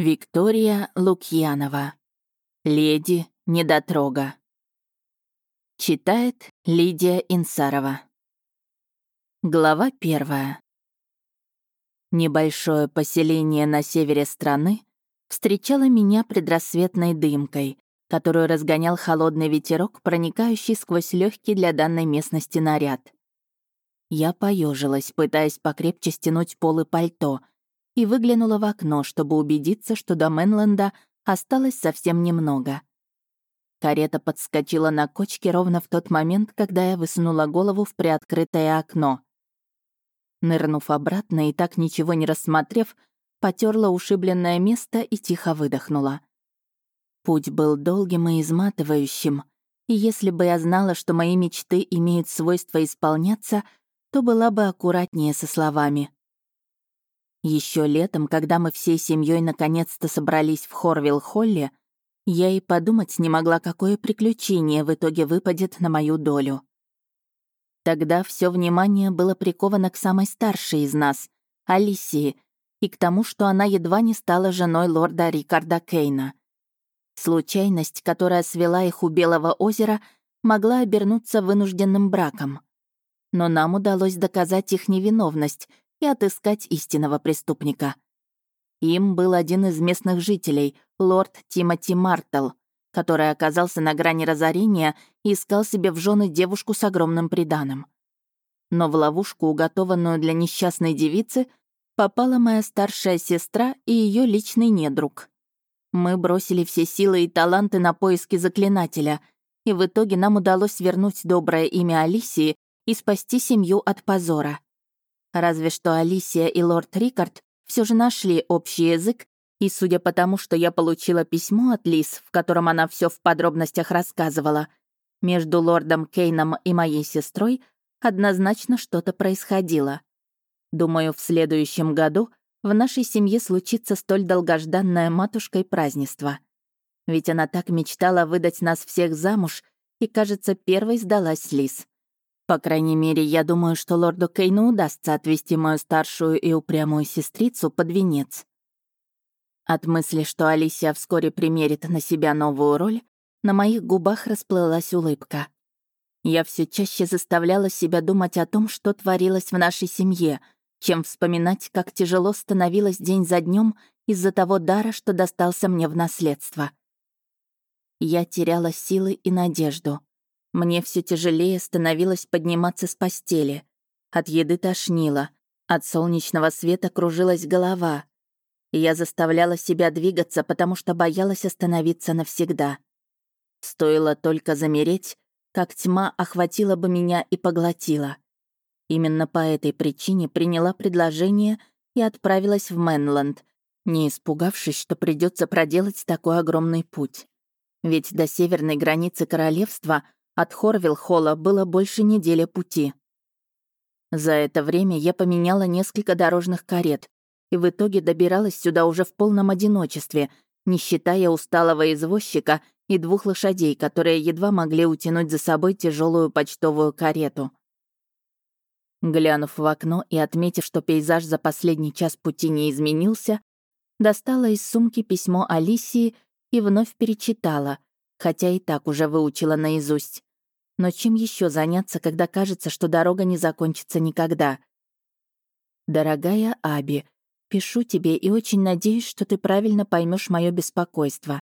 Виктория Лукьянова. Леди Недотрога. Читает Лидия Инсарова. Глава первая. Небольшое поселение на севере страны встречало меня предрассветной дымкой, которую разгонял холодный ветерок, проникающий сквозь легкий для данной местности наряд. Я поежилась, пытаясь покрепче стянуть полы пальто — и выглянула в окно, чтобы убедиться, что до Мэнленда осталось совсем немного. Карета подскочила на кочке ровно в тот момент, когда я высунула голову в приоткрытое окно. Нырнув обратно и так ничего не рассмотрев, потерла ушибленное место и тихо выдохнула. Путь был долгим и изматывающим, и если бы я знала, что мои мечты имеют свойство исполняться, то была бы аккуратнее со словами. Еще летом, когда мы всей семьей наконец-то собрались в Хорвилл-Холле, я и подумать не могла, какое приключение в итоге выпадет на мою долю. Тогда все внимание было приковано к самой старшей из нас, Алисии, и к тому, что она едва не стала женой лорда Рикарда Кейна. Случайность, которая свела их у Белого озера, могла обернуться вынужденным браком. Но нам удалось доказать их невиновность, и отыскать истинного преступника. Им был один из местных жителей, лорд Тимоти Мартл, который оказался на грани разорения и искал себе в жены девушку с огромным приданым. Но в ловушку, уготованную для несчастной девицы, попала моя старшая сестра и ее личный недруг. Мы бросили все силы и таланты на поиски заклинателя, и в итоге нам удалось вернуть доброе имя Алисии и спасти семью от позора. Разве что Алисия и лорд Рикард все же нашли общий язык, и судя по тому, что я получила письмо от Лис, в котором она все в подробностях рассказывала, между лордом Кейном и моей сестрой однозначно что-то происходило. Думаю, в следующем году в нашей семье случится столь долгожданное матушкой празднество. Ведь она так мечтала выдать нас всех замуж и, кажется, первой сдалась Лис. По крайней мере, я думаю, что лорду Кейну удастся отвести мою старшую и упрямую сестрицу под венец. От мысли, что Алисия вскоре примерит на себя новую роль, на моих губах расплылась улыбка. Я все чаще заставляла себя думать о том, что творилось в нашей семье, чем вспоминать, как тяжело становилось день за днем из-за того дара, что достался мне в наследство. Я теряла силы и надежду. Мне все тяжелее становилось подниматься с постели. От еды тошнило, от солнечного света кружилась голова. я заставляла себя двигаться, потому что боялась остановиться навсегда. Стоило только замереть, как тьма охватила бы меня и поглотила. Именно по этой причине приняла предложение и отправилась в Мэнленд, не испугавшись, что придется проделать такой огромный путь. Ведь до северной границы королевства — от Хорвилл-Холла было больше недели пути. За это время я поменяла несколько дорожных карет и в итоге добиралась сюда уже в полном одиночестве, не считая усталого извозчика и двух лошадей, которые едва могли утянуть за собой тяжелую почтовую карету. Глянув в окно и отметив, что пейзаж за последний час пути не изменился, достала из сумки письмо Алисии и вновь перечитала, хотя и так уже выучила наизусть. Но чем еще заняться, когда кажется, что дорога не закончится никогда? Дорогая Аби, пишу тебе и очень надеюсь, что ты правильно поймешь мое беспокойство.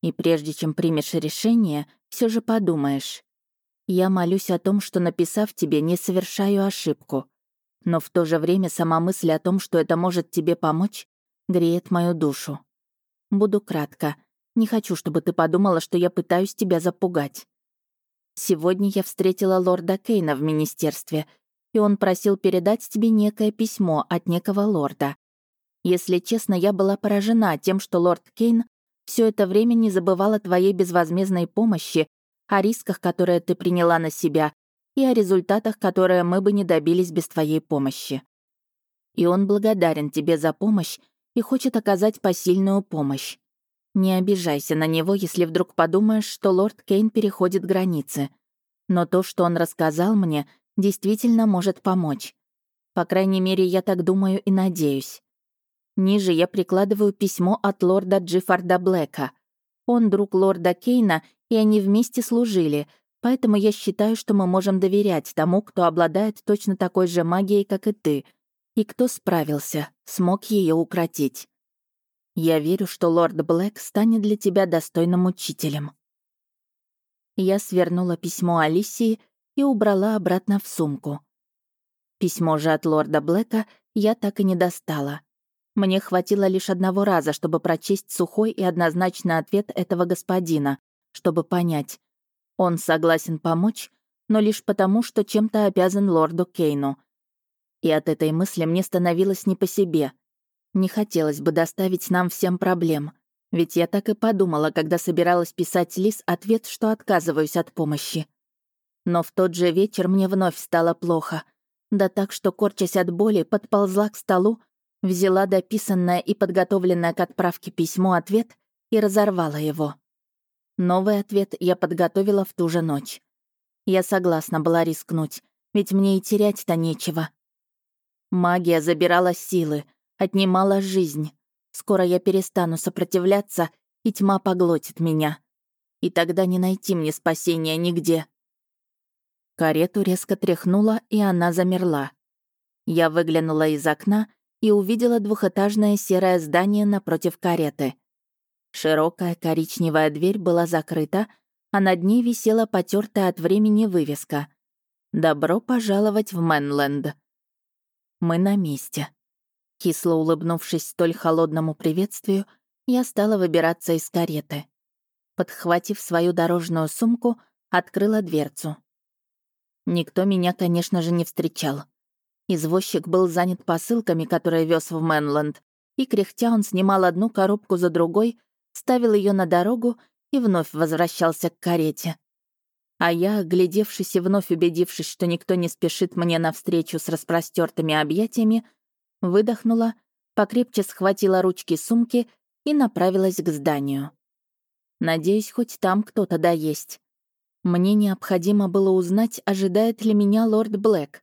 И прежде чем примешь решение, все же подумаешь. Я молюсь о том, что, написав тебе, не совершаю ошибку. Но в то же время сама мысль о том, что это может тебе помочь, греет мою душу. Буду кратко. Не хочу, чтобы ты подумала, что я пытаюсь тебя запугать. Сегодня я встретила лорда Кейна в министерстве, и он просил передать тебе некое письмо от некого лорда. Если честно, я была поражена тем, что лорд Кейн все это время не забывал о твоей безвозмездной помощи, о рисках, которые ты приняла на себя, и о результатах, которые мы бы не добились без твоей помощи. И он благодарен тебе за помощь и хочет оказать посильную помощь. Не обижайся на него, если вдруг подумаешь, что лорд Кейн переходит границы. Но то, что он рассказал мне, действительно может помочь. По крайней мере, я так думаю и надеюсь. Ниже я прикладываю письмо от лорда Джиффарда Блэка. Он друг лорда Кейна, и они вместе служили, поэтому я считаю, что мы можем доверять тому, кто обладает точно такой же магией, как и ты, и кто справился, смог ее укротить. Я верю, что лорд Блэк станет для тебя достойным учителем. Я свернула письмо Алисии и убрала обратно в сумку. Письмо же от лорда Блэка я так и не достала. Мне хватило лишь одного раза, чтобы прочесть сухой и однозначный ответ этого господина, чтобы понять. Он согласен помочь, но лишь потому, что чем-то обязан лорду Кейну. И от этой мысли мне становилось не по себе. Не хотелось бы доставить нам всем проблем. Ведь я так и подумала, когда собиралась писать Лис ответ, что отказываюсь от помощи. Но в тот же вечер мне вновь стало плохо. Да так, что, корчась от боли, подползла к столу Взяла дописанное и подготовленное к отправке письмо ответ и разорвала его. Новый ответ я подготовила в ту же ночь. Я согласна была рискнуть, ведь мне и терять-то нечего. Магия забирала силы, отнимала жизнь. Скоро я перестану сопротивляться, и тьма поглотит меня. И тогда не найти мне спасения нигде. Карету резко тряхнула, и она замерла. Я выглянула из окна и увидела двухэтажное серое здание напротив кареты. Широкая коричневая дверь была закрыта, а над ней висела потертая от времени вывеска «Добро пожаловать в Мэнленд». Мы на месте. Кисло улыбнувшись столь холодному приветствию, я стала выбираться из кареты. Подхватив свою дорожную сумку, открыла дверцу. Никто меня, конечно же, не встречал. Извозчик был занят посылками, которые вез в Мэнленд, и кряхтя он снимал одну коробку за другой, ставил ее на дорогу и вновь возвращался к карете. А я, глядевшись и вновь убедившись, что никто не спешит мне навстречу с распростертыми объятиями, выдохнула, покрепче схватила ручки сумки и направилась к зданию. Надеюсь, хоть там кто-то да есть. Мне необходимо было узнать, ожидает ли меня лорд Блэк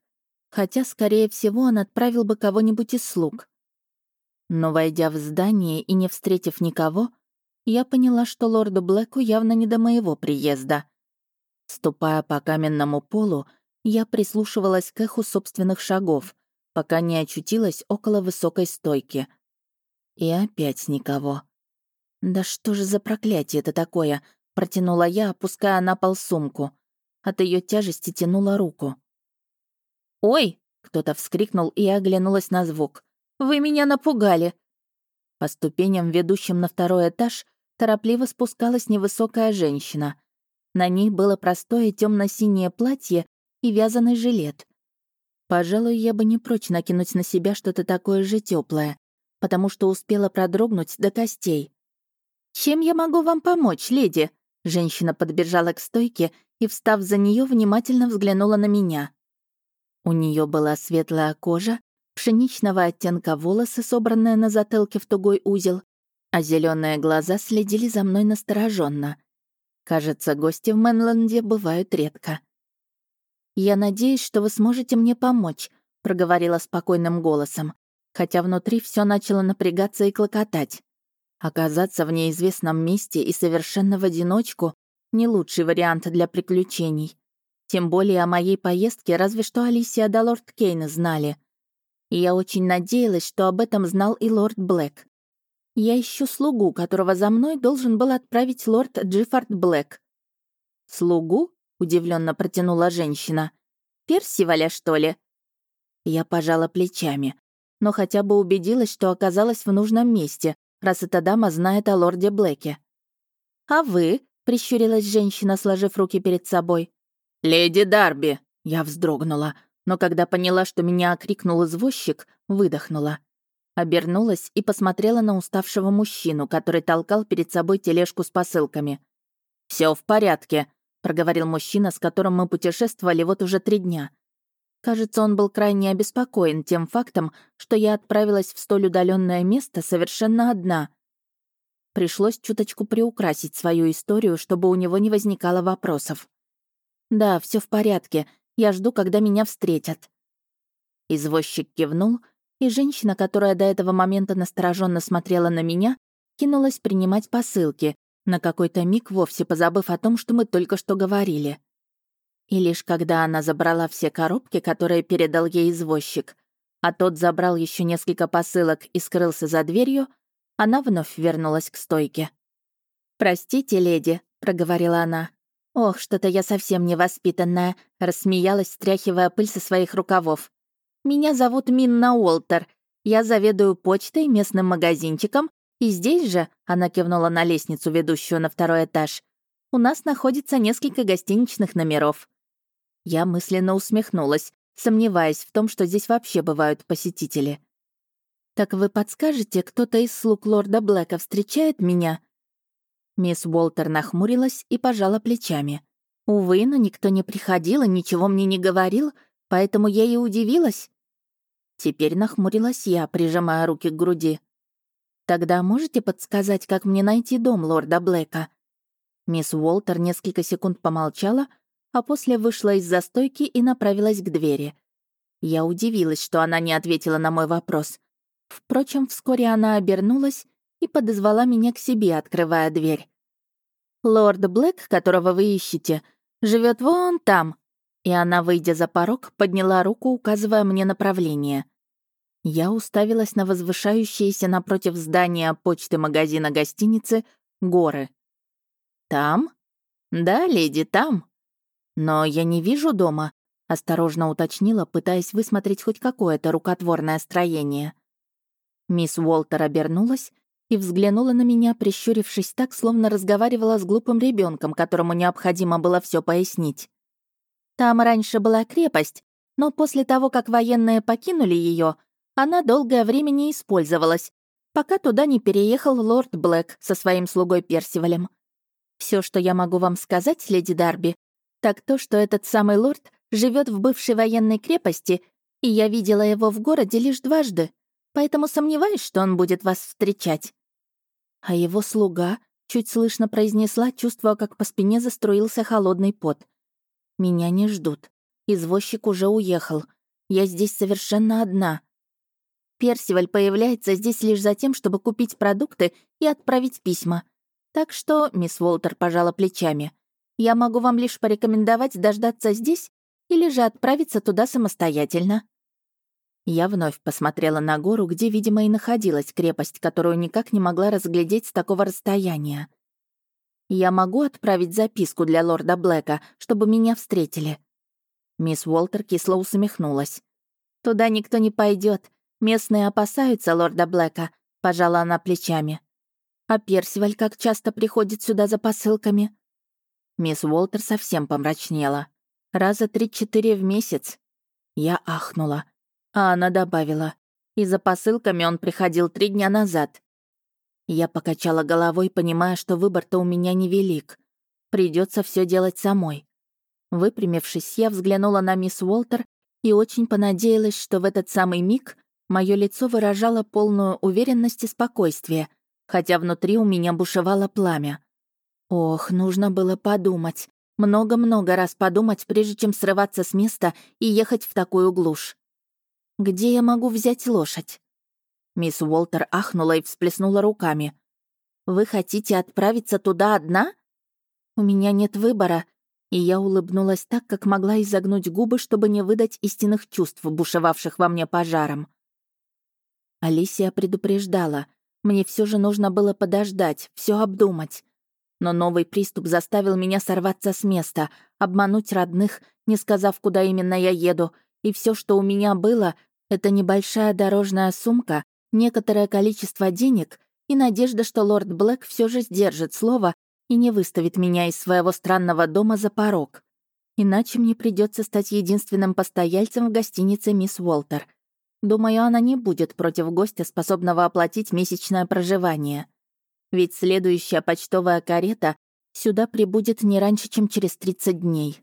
хотя, скорее всего, он отправил бы кого-нибудь из слуг. Но, войдя в здание и не встретив никого, я поняла, что лорду Блэку явно не до моего приезда. Ступая по каменному полу, я прислушивалась к эху собственных шагов, пока не очутилась около высокой стойки. И опять никого. «Да что же за проклятие это такое?» — протянула я, опуская на пол сумку. От ее тяжести тянула руку. «Ой!» — кто-то вскрикнул и оглянулась на звук. «Вы меня напугали!» По ступеням, ведущим на второй этаж, торопливо спускалась невысокая женщина. На ней было простое темно синее платье и вязаный жилет. Пожалуй, я бы не прочь накинуть на себя что-то такое же теплое, потому что успела продрогнуть до костей. «Чем я могу вам помочь, леди?» Женщина подбежала к стойке и, встав за нее, внимательно взглянула на меня. У нее была светлая кожа, пшеничного оттенка волосы, собранные на затылке в тугой узел, а зеленые глаза следили за мной настороженно. Кажется, гости в Мэнленде бывают редко. «Я надеюсь, что вы сможете мне помочь», — проговорила спокойным голосом, хотя внутри все начало напрягаться и клокотать. Оказаться в неизвестном месте и совершенно в одиночку — не лучший вариант для приключений. Тем более о моей поездке разве что Алисия да лорд Кейн знали. И я очень надеялась, что об этом знал и лорд Блэк. Я ищу слугу, которого за мной должен был отправить лорд Джиффорд Блэк. «Слугу?» — удивленно протянула женщина. «Персиваля, что ли?» Я пожала плечами, но хотя бы убедилась, что оказалась в нужном месте, раз эта дама знает о лорде Блэке. «А вы?» — прищурилась женщина, сложив руки перед собой. «Леди Дарби!» Я вздрогнула, но когда поняла, что меня окрикнул извозчик, выдохнула. Обернулась и посмотрела на уставшего мужчину, который толкал перед собой тележку с посылками. Все в порядке», — проговорил мужчина, с которым мы путешествовали вот уже три дня. Кажется, он был крайне обеспокоен тем фактом, что я отправилась в столь удаленное место совершенно одна. Пришлось чуточку приукрасить свою историю, чтобы у него не возникало вопросов. «Да, все в порядке. Я жду, когда меня встретят». Извозчик кивнул, и женщина, которая до этого момента настороженно смотрела на меня, кинулась принимать посылки, на какой-то миг вовсе позабыв о том, что мы только что говорили. И лишь когда она забрала все коробки, которые передал ей извозчик, а тот забрал еще несколько посылок и скрылся за дверью, она вновь вернулась к стойке. «Простите, леди», — проговорила она. «Ох, что-то я совсем невоспитанная», — рассмеялась, стряхивая пыль со своих рукавов. «Меня зовут Минна Уолтер. Я заведую почтой, местным магазинчиком, и здесь же», — она кивнула на лестницу, ведущую на второй этаж, «у нас находится несколько гостиничных номеров». Я мысленно усмехнулась, сомневаясь в том, что здесь вообще бывают посетители. «Так вы подскажете, кто-то из слуг лорда Блэка встречает меня?» Мисс Уолтер нахмурилась и пожала плечами. «Увы, но никто не приходил и ничего мне не говорил, поэтому я и удивилась». Теперь нахмурилась я, прижимая руки к груди. «Тогда можете подсказать, как мне найти дом лорда Блэка?» Мисс Уолтер несколько секунд помолчала, а после вышла из застойки и направилась к двери. Я удивилась, что она не ответила на мой вопрос. Впрочем, вскоре она обернулась и подозвала меня к себе, открывая дверь. «Лорд Блэк, которого вы ищете, живет вон там». И она, выйдя за порог, подняла руку, указывая мне направление. Я уставилась на возвышающиеся напротив здания почты магазина гостиницы горы. «Там?» «Да, леди, там». «Но я не вижу дома», — осторожно уточнила, пытаясь высмотреть хоть какое-то рукотворное строение. Мисс Уолтер обернулась и взглянула на меня, прищурившись так, словно разговаривала с глупым ребенком, которому необходимо было все пояснить. Там раньше была крепость, но после того, как военные покинули ее, она долгое время не использовалась, пока туда не переехал лорд Блэк со своим слугой Персивалем. Все, что я могу вам сказать, леди Дарби, так то, что этот самый лорд живет в бывшей военной крепости, и я видела его в городе лишь дважды, поэтому сомневаюсь, что он будет вас встречать. А его слуга чуть слышно произнесла, чувствуя, как по спине заструился холодный пот. «Меня не ждут. Извозчик уже уехал. Я здесь совершенно одна. Персиваль появляется здесь лишь за тем, чтобы купить продукты и отправить письма. Так что, мисс Уолтер пожала плечами, я могу вам лишь порекомендовать дождаться здесь или же отправиться туда самостоятельно. Я вновь посмотрела на гору, где, видимо, и находилась крепость, которую никак не могла разглядеть с такого расстояния. «Я могу отправить записку для лорда Блэка, чтобы меня встретили?» Мисс Уолтер кисло усмехнулась. «Туда никто не пойдет. Местные опасаются лорда Блэка», — пожала она плечами. «А Персиваль как часто приходит сюда за посылками?» Мисс Уолтер совсем помрачнела. «Раза три-четыре в месяц». Я ахнула. А она добавила, и за посылками он приходил три дня назад. Я покачала головой, понимая, что выбор-то у меня невелик. Придется все делать самой. Выпрямившись, я взглянула на мисс Уолтер и очень понадеялась, что в этот самый миг мое лицо выражало полную уверенность и спокойствие, хотя внутри у меня бушевало пламя. Ох, нужно было подумать. Много-много раз подумать, прежде чем срываться с места и ехать в такую глушь. Где я могу взять лошадь?» Мисс Уолтер ахнула и всплеснула руками. «Вы хотите отправиться туда одна?» «У меня нет выбора», и я улыбнулась так, как могла изогнуть губы, чтобы не выдать истинных чувств, бушевавших во мне пожаром. Алисия предупреждала. Мне все же нужно было подождать, все обдумать. Но новый приступ заставил меня сорваться с места, обмануть родных, не сказав, куда именно я еду, и все, что у меня было, это небольшая дорожная сумка, некоторое количество денег и надежда, что лорд Блэк все же сдержит слово и не выставит меня из своего странного дома за порог. Иначе мне придется стать единственным постояльцем в гостинице «Мисс Уолтер». Думаю, она не будет против гостя, способного оплатить месячное проживание. Ведь следующая почтовая карета сюда прибудет не раньше, чем через 30 дней.